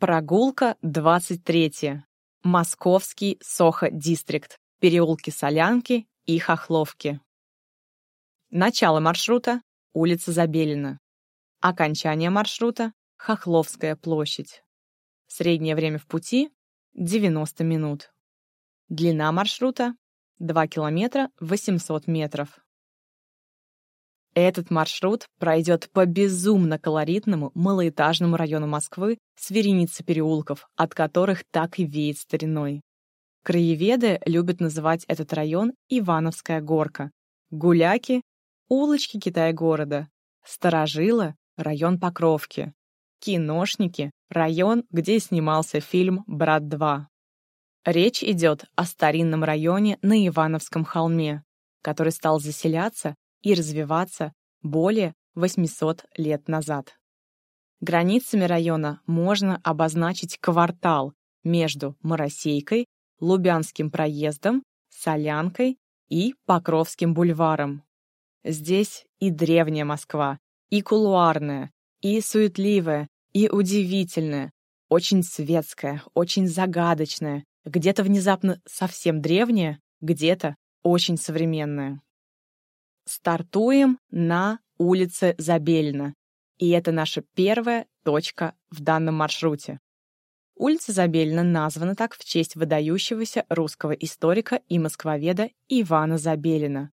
Прогулка 23. Московский Сохо-дистрикт. Переулки Солянки и Хохловки. Начало маршрута – улица Забелина. Окончание маршрута – Хохловская площадь. Среднее время в пути – 90 минут. Длина маршрута – 2 километра 800 метров. Этот маршрут пройдет по безумно колоритному малоэтажному району Москвы с вереницей переулков, от которых так и веет стариной. Краеведы любят называть этот район Ивановская горка, гуляки — улочки Китай-города, старожилы — район Покровки, киношники — район, где снимался фильм «Брат 2». Речь идет о старинном районе на Ивановском холме, который стал заселяться и развиваться более 800 лет назад. Границами района можно обозначить квартал между Моросейкой, Лубянским проездом, Солянкой и Покровским бульваром. Здесь и древняя Москва, и кулуарная, и суетливая, и удивительная, очень светская, очень загадочная, где-то внезапно совсем древняя, где-то очень современная. Стартуем на улице Забельна. И это наша первая точка в данном маршруте. Улица Забельна названа так в честь выдающегося русского историка и москвоведа Ивана Забелина.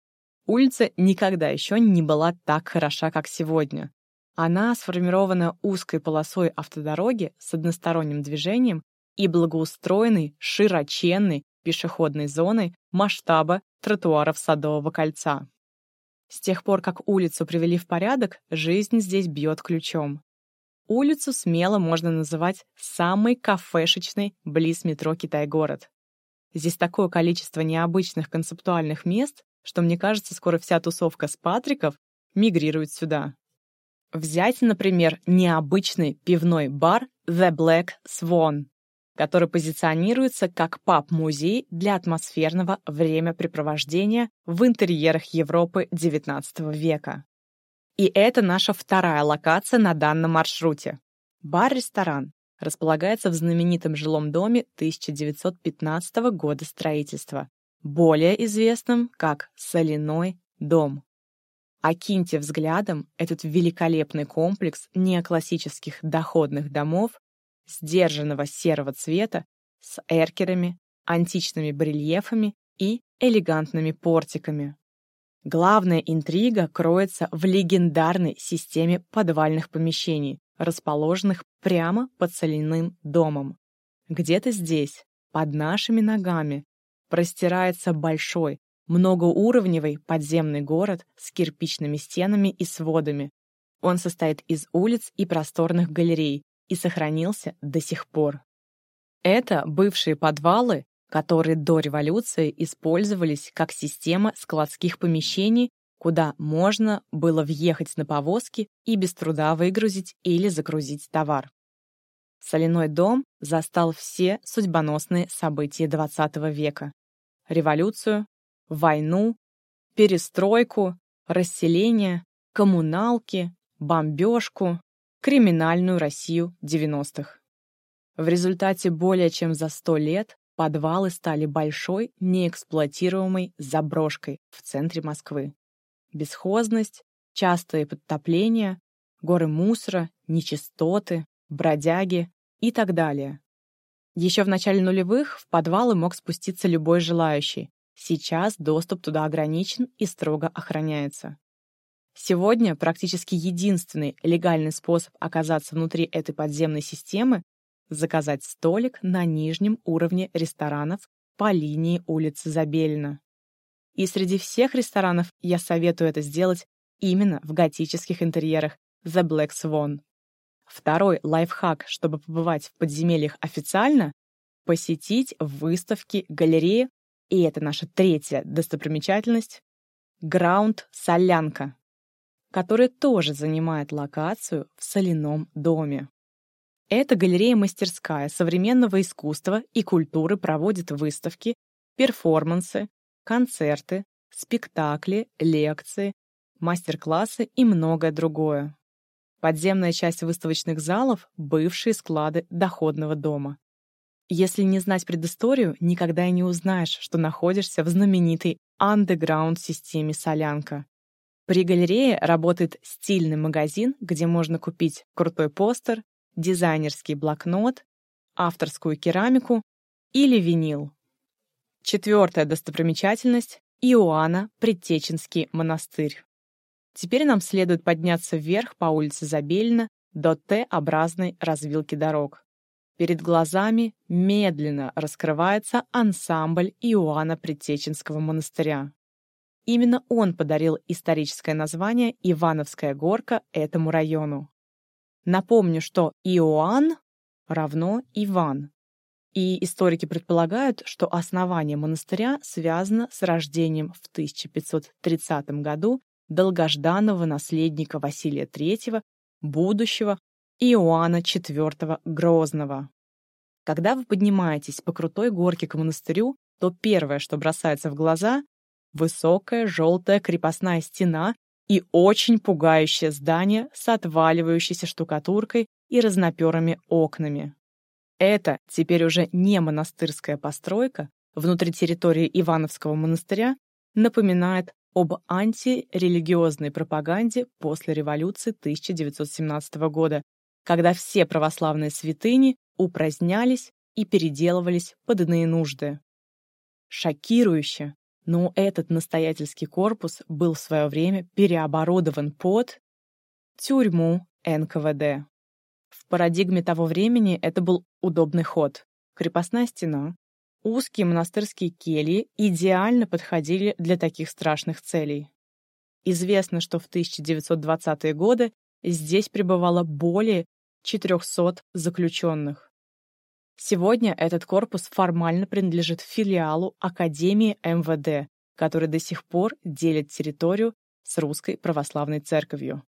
Улица никогда еще не была так хороша, как сегодня. Она сформирована узкой полосой автодороги с односторонним движением и благоустроенной, широченной пешеходной зоной масштаба тротуаров Садового кольца. С тех пор, как улицу привели в порядок, жизнь здесь бьет ключом. Улицу смело можно называть самой кафешечной близ метро Китай-город. Здесь такое количество необычных концептуальных мест, что, мне кажется, скоро вся тусовка с Патриков мигрирует сюда. Взять, например, необычный пивной бар The Black Swan который позиционируется как паб-музей для атмосферного времяпрепровождения в интерьерах Европы XIX века. И это наша вторая локация на данном маршруте. Бар-ресторан располагается в знаменитом жилом доме 1915 года строительства, более известном как Соляной дом. Окиньте взглядом этот великолепный комплекс неоклассических доходных домов сдержанного серого цвета с эркерами, античными барельефами и элегантными портиками. Главная интрига кроется в легендарной системе подвальных помещений, расположенных прямо под соляным домом. Где-то здесь, под нашими ногами, простирается большой, многоуровневый подземный город с кирпичными стенами и сводами. Он состоит из улиц и просторных галерей, и сохранился до сих пор. Это бывшие подвалы, которые до революции использовались как система складских помещений, куда можно было въехать на повозки и без труда выгрузить или загрузить товар. Соляной дом застал все судьбоносные события XX века. Революцию, войну, перестройку, расселение, коммуналки, бомбежку, криминальную Россию 90-х. В результате более чем за 100 лет подвалы стали большой неэксплуатируемой заброшкой в центре Москвы. Бесхозность, частые подтопления, горы мусора, нечистоты, бродяги и так далее. Еще в начале нулевых в подвалы мог спуститься любой желающий. Сейчас доступ туда ограничен и строго охраняется. Сегодня практически единственный легальный способ оказаться внутри этой подземной системы — заказать столик на нижнем уровне ресторанов по линии улицы Забелина. И среди всех ресторанов я советую это сделать именно в готических интерьерах The Black Swan. Второй лайфхак, чтобы побывать в подземельях официально — посетить выставки, галереи, и это наша третья достопримечательность — Граунд Солянка который тоже занимает локацию в соляном доме. Эта галерея-мастерская современного искусства и культуры проводит выставки, перформансы, концерты, спектакли, лекции, мастер-классы и многое другое. Подземная часть выставочных залов — бывшие склады доходного дома. Если не знать предысторию, никогда и не узнаешь, что находишься в знаменитой андеграунд-системе «Солянка». При галерее работает стильный магазин, где можно купить крутой постер, дизайнерский блокнот, авторскую керамику или винил. Четвертая достопримечательность — Иоанна Предтеченский монастырь. Теперь нам следует подняться вверх по улице Забельна до Т-образной развилки дорог. Перед глазами медленно раскрывается ансамбль Иоанна Предтеченского монастыря. Именно он подарил историческое название Ивановская горка этому району. Напомню, что Иоанн равно Иван. И историки предполагают, что основание монастыря связано с рождением в 1530 году долгожданного наследника Василия III, будущего Иоанна IV Грозного. Когда вы поднимаетесь по крутой горке к монастырю, то первое, что бросается в глаза — высокая желтая крепостная стена и очень пугающее здание с отваливающейся штукатуркой и разноперыми окнами. Это теперь уже не монастырская постройка, внутри территории Ивановского монастыря напоминает об антирелигиозной пропаганде после революции 1917 года, когда все православные святыни упразднялись и переделывались под иные нужды. Шокирующе, но этот настоятельский корпус был в свое время переоборудован под тюрьму НКВД. В парадигме того времени это был удобный ход. Крепостная стена, узкие монастырские кельи идеально подходили для таких страшных целей. Известно, что в 1920-е годы здесь пребывало более 400 заключенных. Сегодня этот корпус формально принадлежит филиалу Академии МВД, который до сих пор делит территорию с Русской Православной Церковью.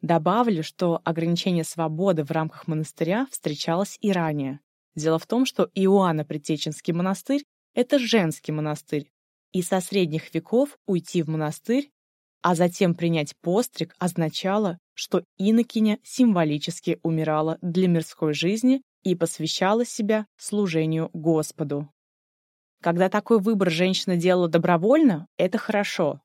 Добавлю, что ограничение свободы в рамках монастыря встречалось и ранее. Дело в том, что Иоанно-Предтеченский монастырь — это женский монастырь, и со средних веков уйти в монастырь, а затем принять постриг означало, что инокиня символически умирала для мирской жизни и посвящала себя служению Господу. Когда такой выбор женщина делала добровольно, это хорошо.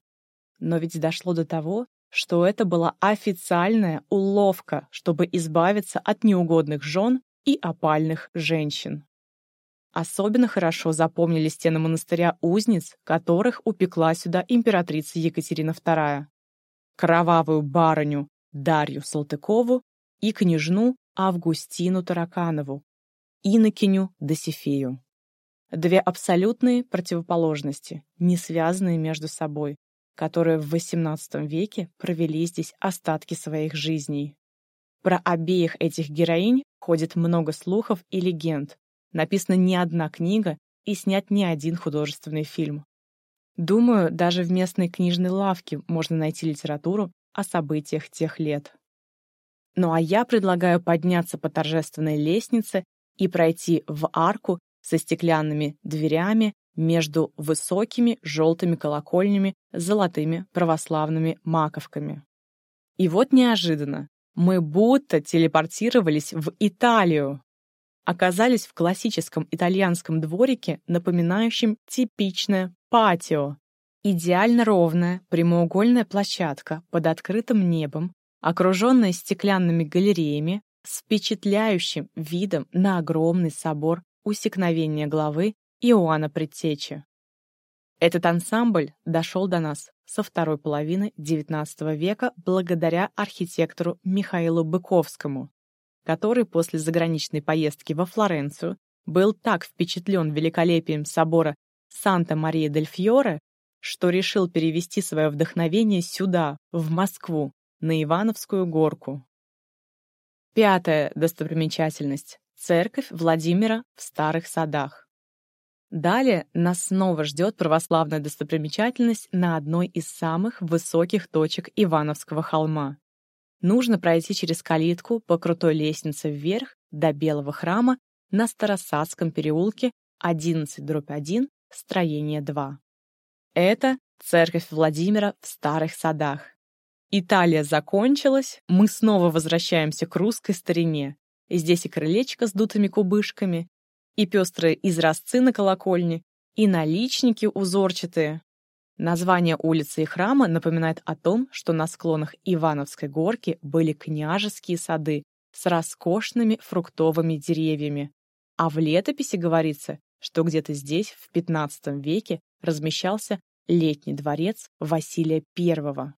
Но ведь дошло до того, что это была официальная уловка, чтобы избавиться от неугодных жен и опальных женщин. Особенно хорошо запомнили стены монастыря узниц, которых упекла сюда императрица Екатерина II. Кровавую барыню Дарью Салтыкову и княжну Августину Тараканову, инокиню Досифею. Две абсолютные противоположности, не связанные между собой, которые в XVIII веке провели здесь остатки своих жизней. Про обеих этих героинь ходит много слухов и легенд. Написана не одна книга и снят не один художественный фильм. Думаю, даже в местной книжной лавке можно найти литературу о событиях тех лет. Ну а я предлагаю подняться по торжественной лестнице и пройти в арку со стеклянными дверями между высокими желтыми колокольнями с золотыми православными маковками. И вот неожиданно мы будто телепортировались в Италию. Оказались в классическом итальянском дворике, напоминающем типичное патио. Идеально ровная прямоугольная площадка под открытым небом, окруженная стеклянными галереями, с впечатляющим видом на огромный собор усекновения главы Иоанна Предтечи. Этот ансамбль дошел до нас со второй половины XIX века благодаря архитектору Михаилу Быковскому, который после заграничной поездки во Флоренцию был так впечатлен великолепием собора Санта-Мария-дель-Фьоре, что решил перевести свое вдохновение сюда, в Москву, на Ивановскую горку. Пятая достопримечательность — церковь Владимира в Старых Садах. Далее нас снова ждет православная достопримечательность на одной из самых высоких точек Ивановского холма. Нужно пройти через калитку по крутой лестнице вверх до Белого храма на Старосадском переулке 11-1, строение 2. Это церковь Владимира в Старых Садах. Италия закончилась, мы снова возвращаемся к русской старине. Здесь и крылечко с дутыми кубышками, и пестрые изразцы на колокольне, и наличники узорчатые. Название улицы и храма напоминает о том, что на склонах Ивановской горки были княжеские сады с роскошными фруктовыми деревьями. А в летописи говорится, что где-то здесь в XV веке размещался летний дворец Василия I.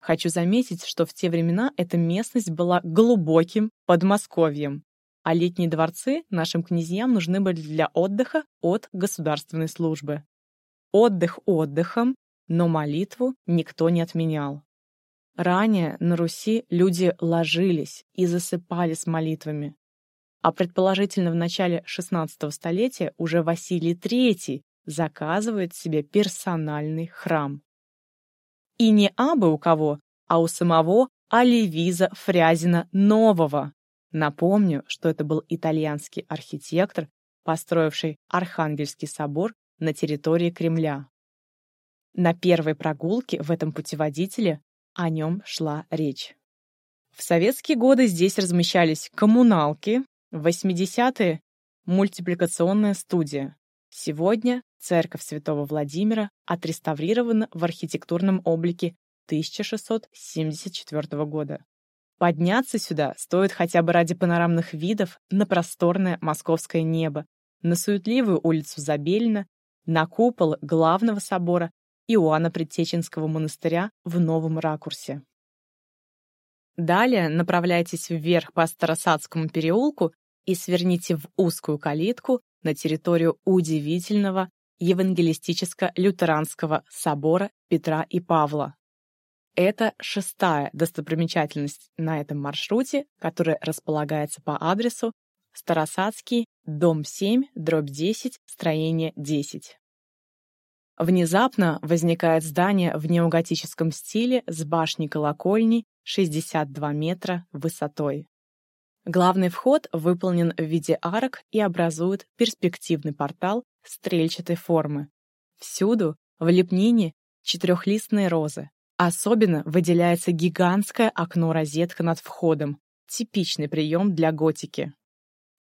Хочу заметить, что в те времена эта местность была глубоким Подмосковьем, а летние дворцы нашим князьям нужны были для отдыха от государственной службы. Отдых отдыхом, но молитву никто не отменял. Ранее на Руси люди ложились и засыпали с молитвами. А предположительно в начале XVI столетия уже Василий III заказывает себе персональный храм. И не абы у кого, а у самого Оливиза Фрязина Нового. Напомню, что это был итальянский архитектор, построивший Архангельский собор на территории Кремля. На первой прогулке в этом путеводителе о нем шла речь. В советские годы здесь размещались коммуналки, в 80-е – мультипликационная студия. Сегодня церковь Святого Владимира отреставрирована в архитектурном облике 1674 года. Подняться сюда стоит хотя бы ради панорамных видов на просторное московское небо, на суетливую улицу Забельна, на купол главного собора Иоанна Предтеченского монастыря в новом ракурсе. Далее направляйтесь вверх по Старосадскому переулку и сверните в узкую калитку на территорию удивительного Евангелистическо-лютеранского собора Петра и Павла. Это шестая достопримечательность на этом маршруте, которая располагается по адресу Старосадский, дом 7, дробь 10, строение 10. Внезапно возникает здание в неоготическом стиле с башней-колокольней 62 метра высотой. Главный вход выполнен в виде арок и образует перспективный портал стрельчатой формы. Всюду в лепнине четырехлистные розы. Особенно выделяется гигантское окно-розетка над входом, типичный прием для готики.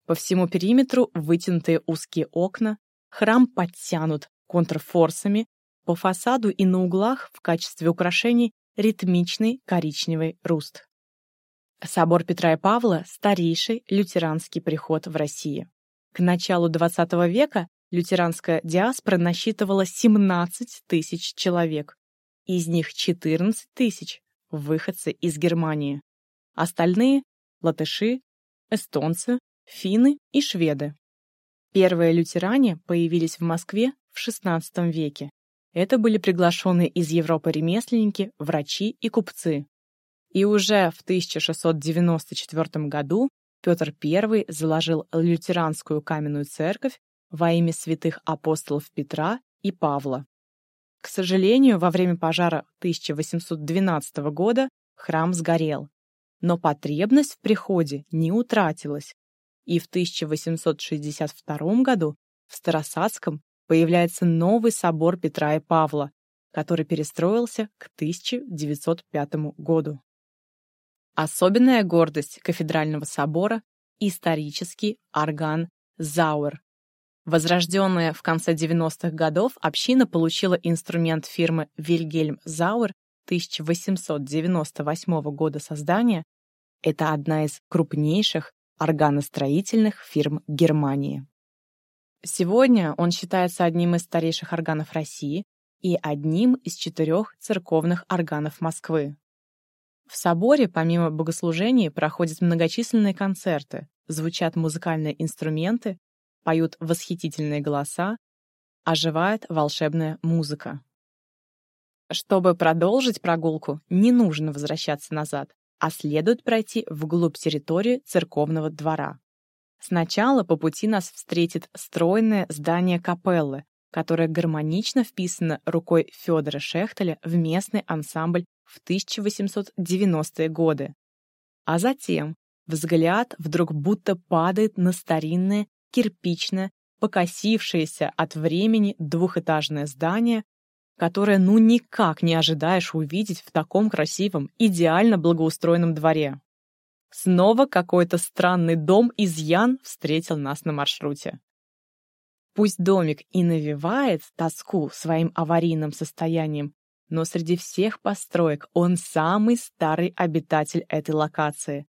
По всему периметру вытянутые узкие окна, храм подтянут контрфорсами, по фасаду и на углах в качестве украшений ритмичный коричневый руст. Собор Петра и Павла – старейший лютеранский приход в России. К началу XX века лютеранская диаспора насчитывала 17 тысяч человек. Из них 14 тысяч – выходцы из Германии. Остальные – латыши, эстонцы, финны и шведы. Первые лютеране появились в Москве в XVI веке. Это были приглашенные из Европы ремесленники, врачи и купцы. И уже в 1694 году Петр I заложил лютеранскую каменную церковь во имя святых апостолов Петра и Павла. К сожалению, во время пожара 1812 года храм сгорел, но потребность в приходе не утратилась, и в 1862 году в Старосадском появляется новый собор Петра и Павла, который перестроился к 1905 году. Особенная гордость кафедрального собора – исторический орган Зауэр. Возрожденная в конце 90-х годов, община получила инструмент фирмы Вильгельм Зауэр 1898 года создания. Это одна из крупнейших органостроительных фирм Германии. Сегодня он считается одним из старейших органов России и одним из четырех церковных органов Москвы. В соборе, помимо богослужений, проходят многочисленные концерты, звучат музыкальные инструменты, поют восхитительные голоса, оживает волшебная музыка. Чтобы продолжить прогулку, не нужно возвращаться назад, а следует пройти вглубь территории церковного двора. Сначала по пути нас встретит стройное здание капеллы, которое гармонично вписано рукой Федора Шехтеля в местный ансамбль в 1890-е годы. А затем взгляд вдруг будто падает на старинное, кирпичное, покосившееся от времени двухэтажное здание, которое ну никак не ожидаешь увидеть в таком красивом, идеально благоустроенном дворе. Снова какой-то странный дом из Ян встретил нас на маршруте. Пусть домик и навевает тоску своим аварийным состоянием, но среди всех построек он самый старый обитатель этой локации,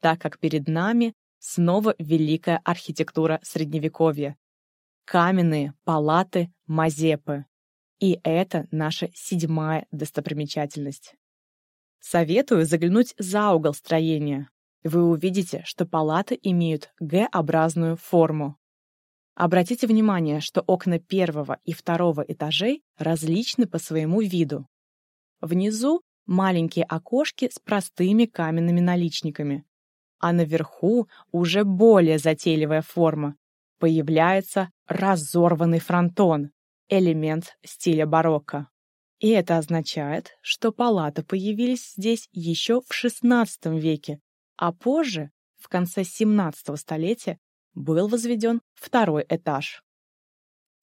так как перед нами снова великая архитектура Средневековья. Каменные палаты Мазепы. И это наша седьмая достопримечательность. Советую заглянуть за угол строения. Вы увидите, что палаты имеют Г-образную форму. Обратите внимание, что окна первого и второго этажей различны по своему виду. Внизу маленькие окошки с простыми каменными наличниками, а наверху уже более затейливая форма. Появляется разорванный фронтон, элемент стиля барокко. И это означает, что палаты появились здесь еще в XVI веке, а позже, в конце XVII столетия, был возведен второй этаж.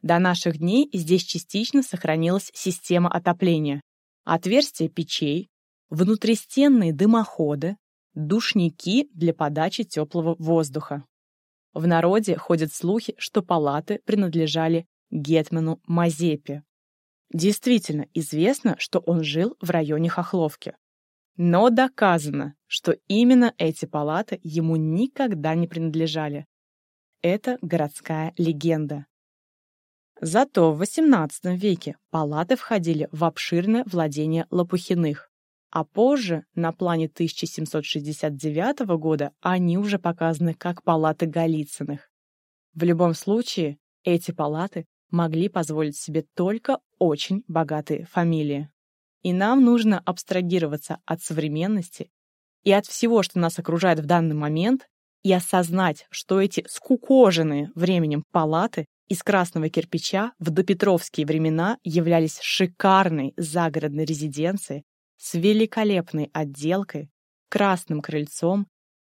До наших дней здесь частично сохранилась система отопления. Отверстия печей, внутристенные дымоходы, душники для подачи теплого воздуха. В народе ходят слухи, что палаты принадлежали гетману Мазепе. Действительно известно, что он жил в районе Хохловки. Но доказано, что именно эти палаты ему никогда не принадлежали. Это городская легенда. Зато в XVIII веке палаты входили в обширное владение Лопухиных, а позже, на плане 1769 года, они уже показаны как палаты Голицыных. В любом случае, эти палаты могли позволить себе только очень богатые фамилии. И нам нужно абстрагироваться от современности и от всего, что нас окружает в данный момент, и осознать, что эти скукоженные временем палаты из красного кирпича в допетровские времена являлись шикарной загородной резиденцией с великолепной отделкой, красным крыльцом,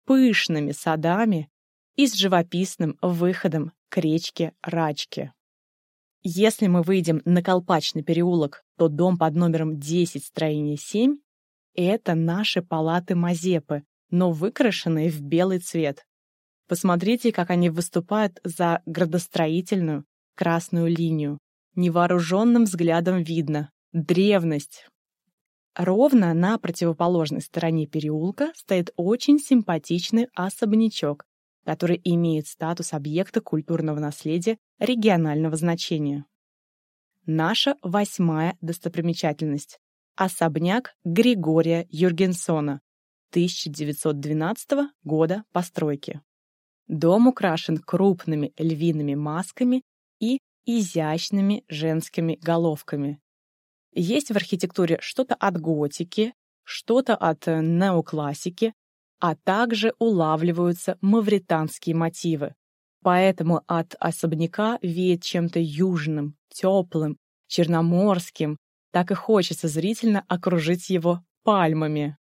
пышными садами и с живописным выходом к речке Рачке. Если мы выйдем на Колпачный переулок, то дом под номером 10 строение 7 — это наши палаты Мазепы, но выкрашенные в белый цвет. Посмотрите, как они выступают за градостроительную красную линию. Невооруженным взглядом видно — древность. Ровно на противоположной стороне переулка стоит очень симпатичный особнячок, который имеет статус объекта культурного наследия регионального значения. Наша восьмая достопримечательность – особняк Григория Юргенсона, 1912 года постройки. Дом украшен крупными львиными масками и изящными женскими головками. Есть в архитектуре что-то от готики, что-то от неоклассики, а также улавливаются мавританские мотивы. Поэтому от особняка веет чем-то южным, теплым, черноморским, так и хочется зрительно окружить его пальмами.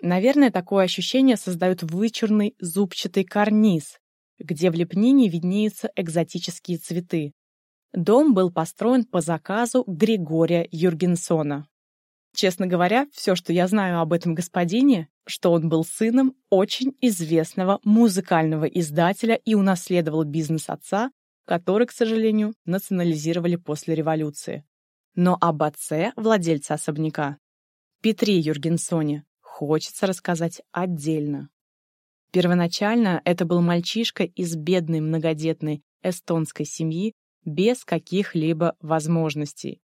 Наверное, такое ощущение создает вычурный зубчатый карниз, где в лепнине виднеются экзотические цветы. Дом был построен по заказу Григория Юргенсона. Честно говоря, все, что я знаю об этом господине, что он был сыном очень известного музыкального издателя и унаследовал бизнес отца, который, к сожалению, национализировали после революции. Но об отце владельца особняка, Петре Юргенсоне, хочется рассказать отдельно. Первоначально это был мальчишка из бедной многодетной эстонской семьи без каких-либо возможностей.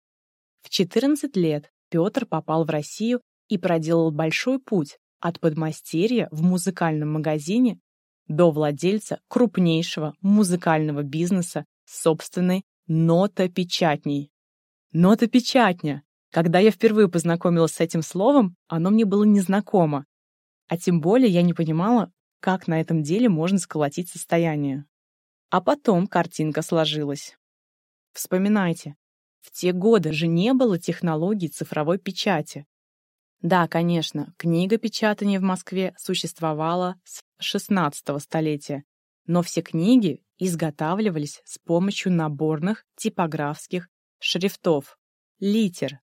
В 14 лет Петр попал в Россию и проделал большой путь от подмастерья в музыкальном магазине до владельца крупнейшего музыкального бизнеса собственной нотопечатней. Нотопечатня! Когда я впервые познакомилась с этим словом, оно мне было незнакомо. А тем более я не понимала, как на этом деле можно сколотить состояние. А потом картинка сложилась. Вспоминайте, в те годы же не было технологий цифровой печати. Да, конечно, книга печатания в Москве существовала с XVI столетия, но все книги изготавливались с помощью наборных типографских шрифтов. литер.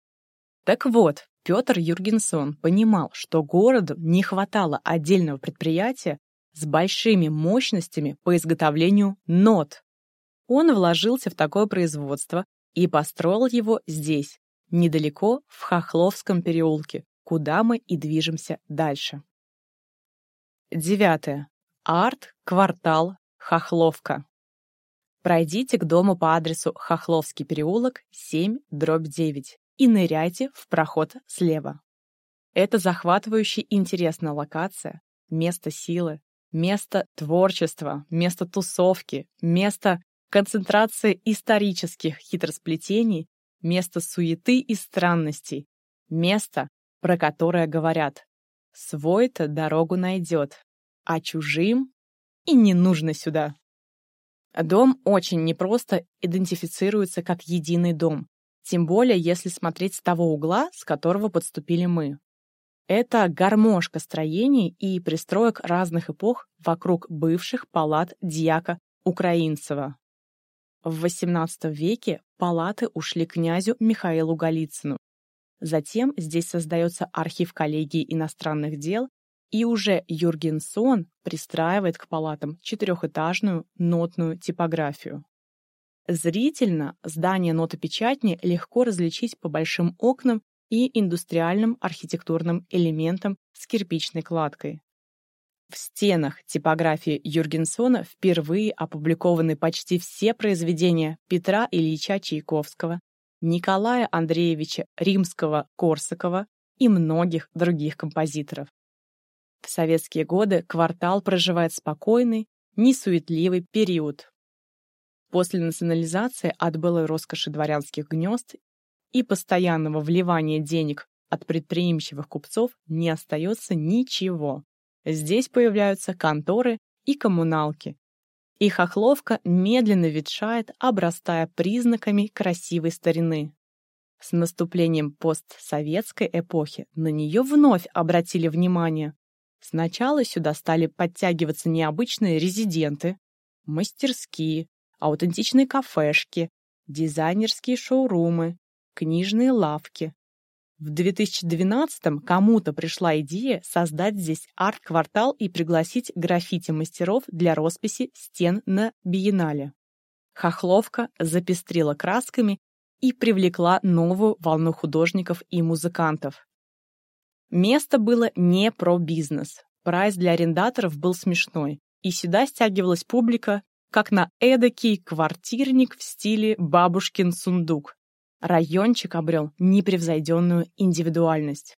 Так вот, Петр Юргенсон понимал, что городу не хватало отдельного предприятия с большими мощностями по изготовлению нот. Он вложился в такое производство и построил его здесь, недалеко в Хохловском переулке, куда мы и движемся дальше. Девятое. Арт-квартал Хохловка. Пройдите к дому по адресу Хохловский переулок, 7, дробь 9 и ныряйте в проход слева. Это захватывающая интересная локация, место силы, место творчества, место тусовки, место концентрации исторических хитросплетений, место суеты и странностей, место, про которое говорят «свой-то дорогу найдет, а чужим и не нужно сюда». Дом очень непросто идентифицируется как единый дом, тем более если смотреть с того угла, с которого подступили мы. Это гармошка строений и пристроек разных эпох вокруг бывших палат дьяка Украинцева. В XVIII веке палаты ушли князю Михаилу Голицыну. Затем здесь создается архив коллегии иностранных дел, и уже Юргенсон пристраивает к палатам четырехэтажную нотную типографию. Зрительно здание нотопечатни легко различить по большим окнам и индустриальным архитектурным элементам с кирпичной кладкой. В стенах типографии Юргенсона впервые опубликованы почти все произведения Петра Ильича Чайковского, Николая Андреевича Римского-Корсакова и многих других композиторов. В советские годы квартал проживает спокойный, несуетливый период. После национализации от былой роскоши дворянских гнезд и постоянного вливания денег от предприимчивых купцов не остается ничего. Здесь появляются конторы и коммуналки. И хохловка медленно ветшает, обрастая признаками красивой старины. С наступлением постсоветской эпохи на нее вновь обратили внимание. Сначала сюда стали подтягиваться необычные резиденты, мастерские, аутентичные кафешки, дизайнерские шоурумы, книжные лавки. В 2012-м кому-то пришла идея создать здесь арт-квартал и пригласить граффити-мастеров для росписи стен на биеннале. Хохловка запестрила красками и привлекла новую волну художников и музыкантов. Место было не про бизнес. Прайс для арендаторов был смешной, и сюда стягивалась публика как на эдакий квартирник в стиле «бабушкин сундук». Райончик обрел непревзойденную индивидуальность.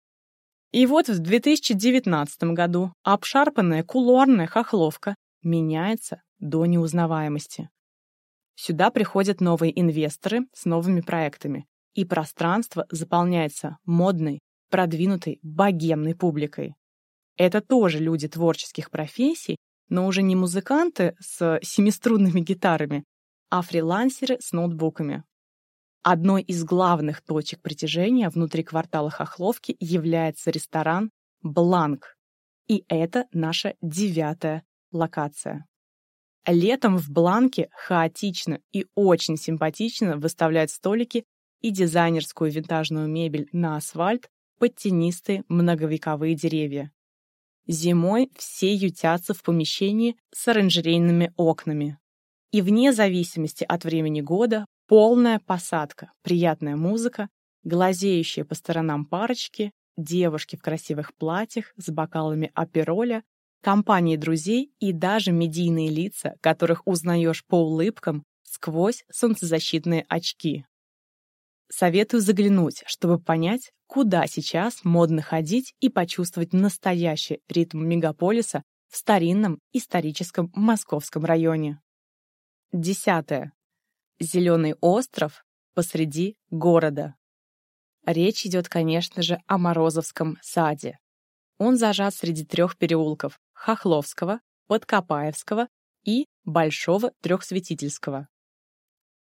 И вот в 2019 году обшарпанная кулуарная хохловка меняется до неузнаваемости. Сюда приходят новые инвесторы с новыми проектами, и пространство заполняется модной, продвинутой, богемной публикой. Это тоже люди творческих профессий, но уже не музыканты с семиструнными гитарами, а фрилансеры с ноутбуками. Одной из главных точек притяжения внутри квартала Хохловки является ресторан «Бланк». И это наша девятая локация. Летом в Бланке хаотично и очень симпатично выставляют столики и дизайнерскую винтажную мебель на асфальт под тенистые многовековые деревья. Зимой все ютятся в помещении с оранжерейными окнами. И вне зависимости от времени года полная посадка, приятная музыка, глазеющие по сторонам парочки, девушки в красивых платьях с бокалами апероля, компании друзей и даже медийные лица, которых узнаешь по улыбкам сквозь солнцезащитные очки. Советую заглянуть, чтобы понять, куда сейчас модно ходить и почувствовать настоящий ритм мегаполиса в старинном историческом московском районе. Десятое. Зеленый остров посреди города. Речь идет, конечно же, о Морозовском саде. Он зажат среди трех переулков – Хохловского, Подкопаевского и Большого Трехсветительского.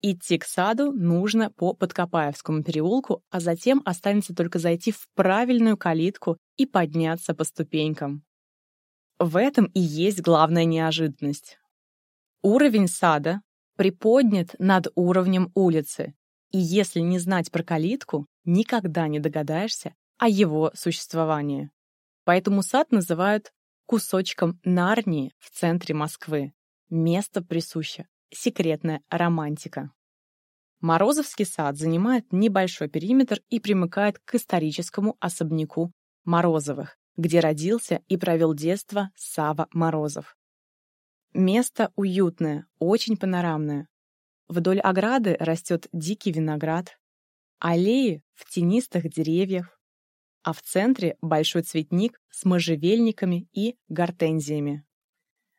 Идти к саду нужно по Подкопаевскому переулку, а затем останется только зайти в правильную калитку и подняться по ступенькам. В этом и есть главная неожиданность. Уровень сада приподнят над уровнем улицы, И если не знать про калитку, никогда не догадаешься о его существовании. Поэтому сад называют кусочком Нарнии в центре Москвы. Место присуще секретная романтика. Морозовский сад занимает небольшой периметр и примыкает к историческому особняку Морозовых, где родился и провел детство Сава Морозов. Место уютное, очень панорамное. Вдоль ограды растет дикий виноград, аллеи в тенистых деревьях, а в центре большой цветник с можжевельниками и гортензиями.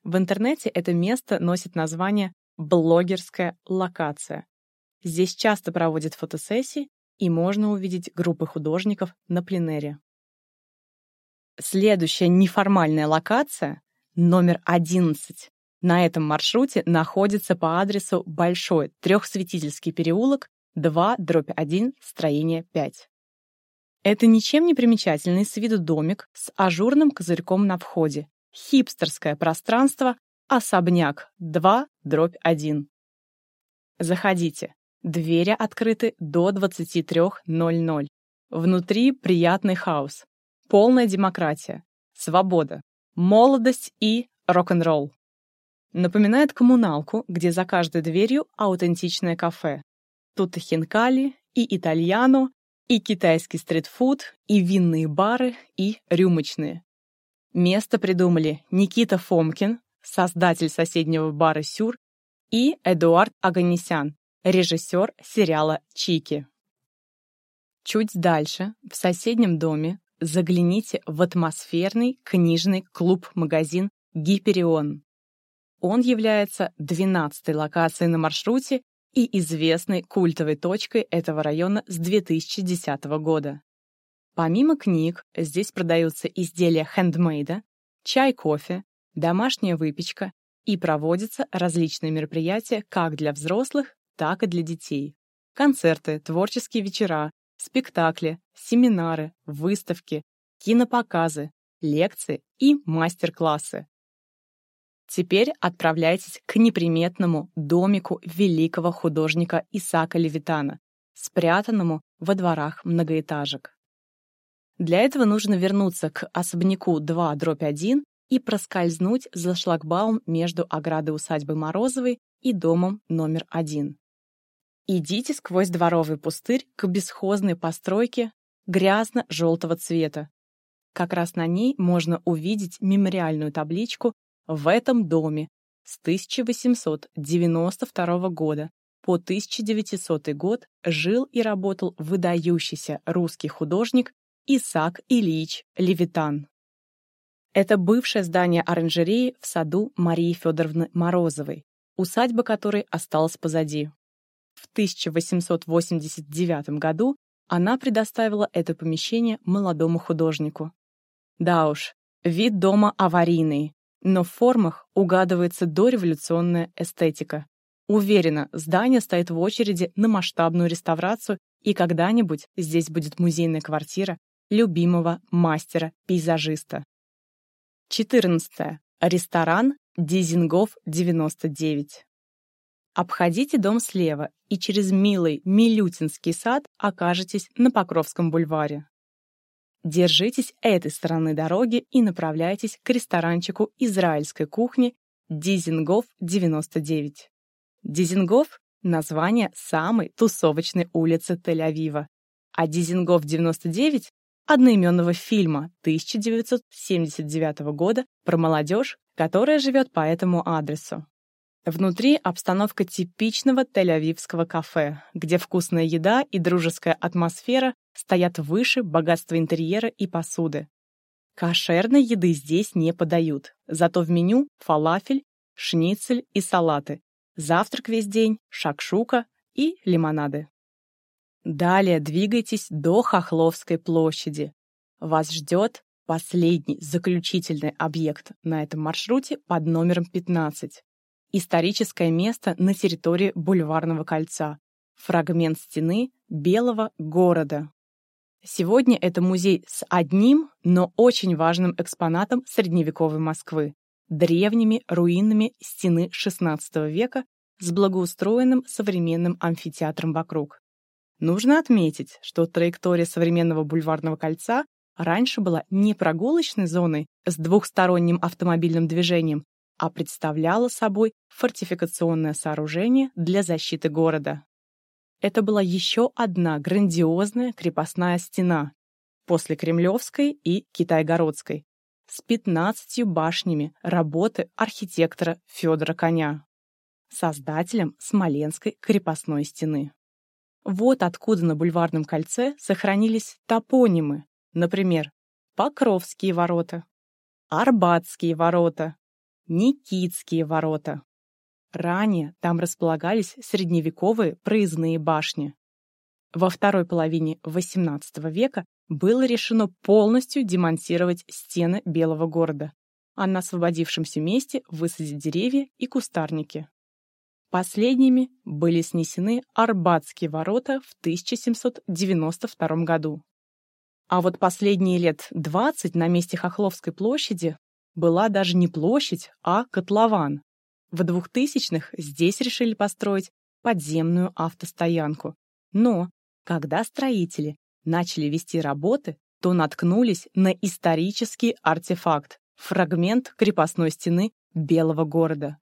В интернете это место носит название «блогерская локация». Здесь часто проводят фотосессии, и можно увидеть группы художников на пленэре. Следующая неформальная локация, номер 11, на этом маршруте находится по адресу Большой Трехсветительский переулок, 2, дробь 1, строение 5. Это ничем не примечательный с виду домик с ажурным козырьком на входе, хипстерское пространство, особняк 2, дробь 1. Заходите. Двери открыты до 23.00. Внутри приятный хаос, полная демократия, свобода, молодость и рок-н-ролл. Напоминает коммуналку, где за каждой дверью аутентичное кафе. Тут и хинкали, и итальяно, и китайский стритфуд, и винные бары, и рюмочные. Место придумали Никита Фомкин, создатель соседнего бара «Сюр», и Эдуард Аганесян, режиссер сериала «Чики». Чуть дальше, в соседнем доме, загляните в атмосферный книжный клуб-магазин «Гиперион». Он является 12-й локацией на маршруте и известной культовой точкой этого района с 2010 года. Помимо книг, здесь продаются изделия хендмейда, чай, кофе, домашняя выпечка и проводятся различные мероприятия как для взрослых, так и для детей. Концерты, творческие вечера, спектакли, семинары, выставки, кинопоказы, лекции и мастер-классы. Теперь отправляйтесь к неприметному домику великого художника Исаака Левитана, спрятанному во дворах многоэтажек. Для этого нужно вернуться к особняку 2 дробь 1 и проскользнуть за шлагбаум между оградой усадьбы Морозовой и домом номер 1. Идите сквозь дворовый пустырь к бесхозной постройке грязно-желтого цвета. Как раз на ней можно увидеть мемориальную табличку в этом доме с 1892 года по 1900 год жил и работал выдающийся русский художник Исаак Ильич Левитан. Это бывшее здание оранжереи в саду Марии Федоровны Морозовой, усадьба которой осталась позади. В 1889 году она предоставила это помещение молодому художнику. Да уж, вид дома аварийный, но в формах угадывается дореволюционная эстетика. Уверена, здание стоит в очереди на масштабную реставрацию, и когда-нибудь здесь будет музейная квартира любимого мастера-пейзажиста. 14. Ресторан Дизингов 99. Обходите дом слева, и через милый Милютинский сад окажетесь на Покровском бульваре. Держитесь этой стороны дороги и направляйтесь к ресторанчику израильской кухни Дизингов 99. Дизингов — название самой тусовочной улицы Тель-Авива, а Дизингов 99 — одноименного фильма 1979 года про молодежь, которая живет по этому адресу. Внутри обстановка типичного тель-авивского кафе, где вкусная еда и дружеская атмосфера стоят выше богатства интерьера и посуды. Кошерной еды здесь не подают, зато в меню фалафель, шницель и салаты, завтрак весь день, шакшука и лимонады. Далее двигайтесь до Хохловской площади. Вас ждет последний заключительный объект на этом маршруте под номером 15. Историческое место на территории Бульварного кольца. Фрагмент стены Белого города. Сегодня это музей с одним, но очень важным экспонатом средневековой Москвы – древними руинами стены XVI века с благоустроенным современным амфитеатром вокруг. Нужно отметить, что траектория современного бульварного кольца раньше была не прогулочной зоной с двухсторонним автомобильным движением, а представляла собой фортификационное сооружение для защиты города. Это была еще одна грандиозная крепостная стена после Кремлевской и Китайгородской с 15 башнями работы архитектора Федора Коня, создателем Смоленской крепостной стены. Вот откуда на Бульварном кольце сохранились топонимы, например, Покровские ворота, Арбатские ворота, Никитские ворота. Ранее там располагались средневековые проездные башни. Во второй половине XVIII века было решено полностью демонтировать стены Белого города, а на освободившемся месте высадить деревья и кустарники. Последними были снесены Арбатские ворота в 1792 году. А вот последние лет 20 на месте Хохловской площади была даже не площадь, а котлован. В 2000-х здесь решили построить подземную автостоянку. Но, когда строители начали вести работы, то наткнулись на исторический артефакт – фрагмент крепостной стены Белого города.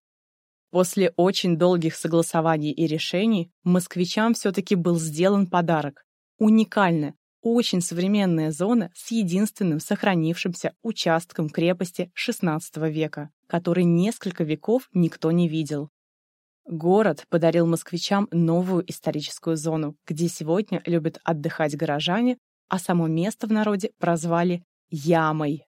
После очень долгих согласований и решений москвичам все-таки был сделан подарок – уникальная, очень современная зона с единственным сохранившимся участком крепости XVI века, который несколько веков никто не видел. Город подарил москвичам новую историческую зону, где сегодня любят отдыхать горожане, а само место в народе прозвали Ямой.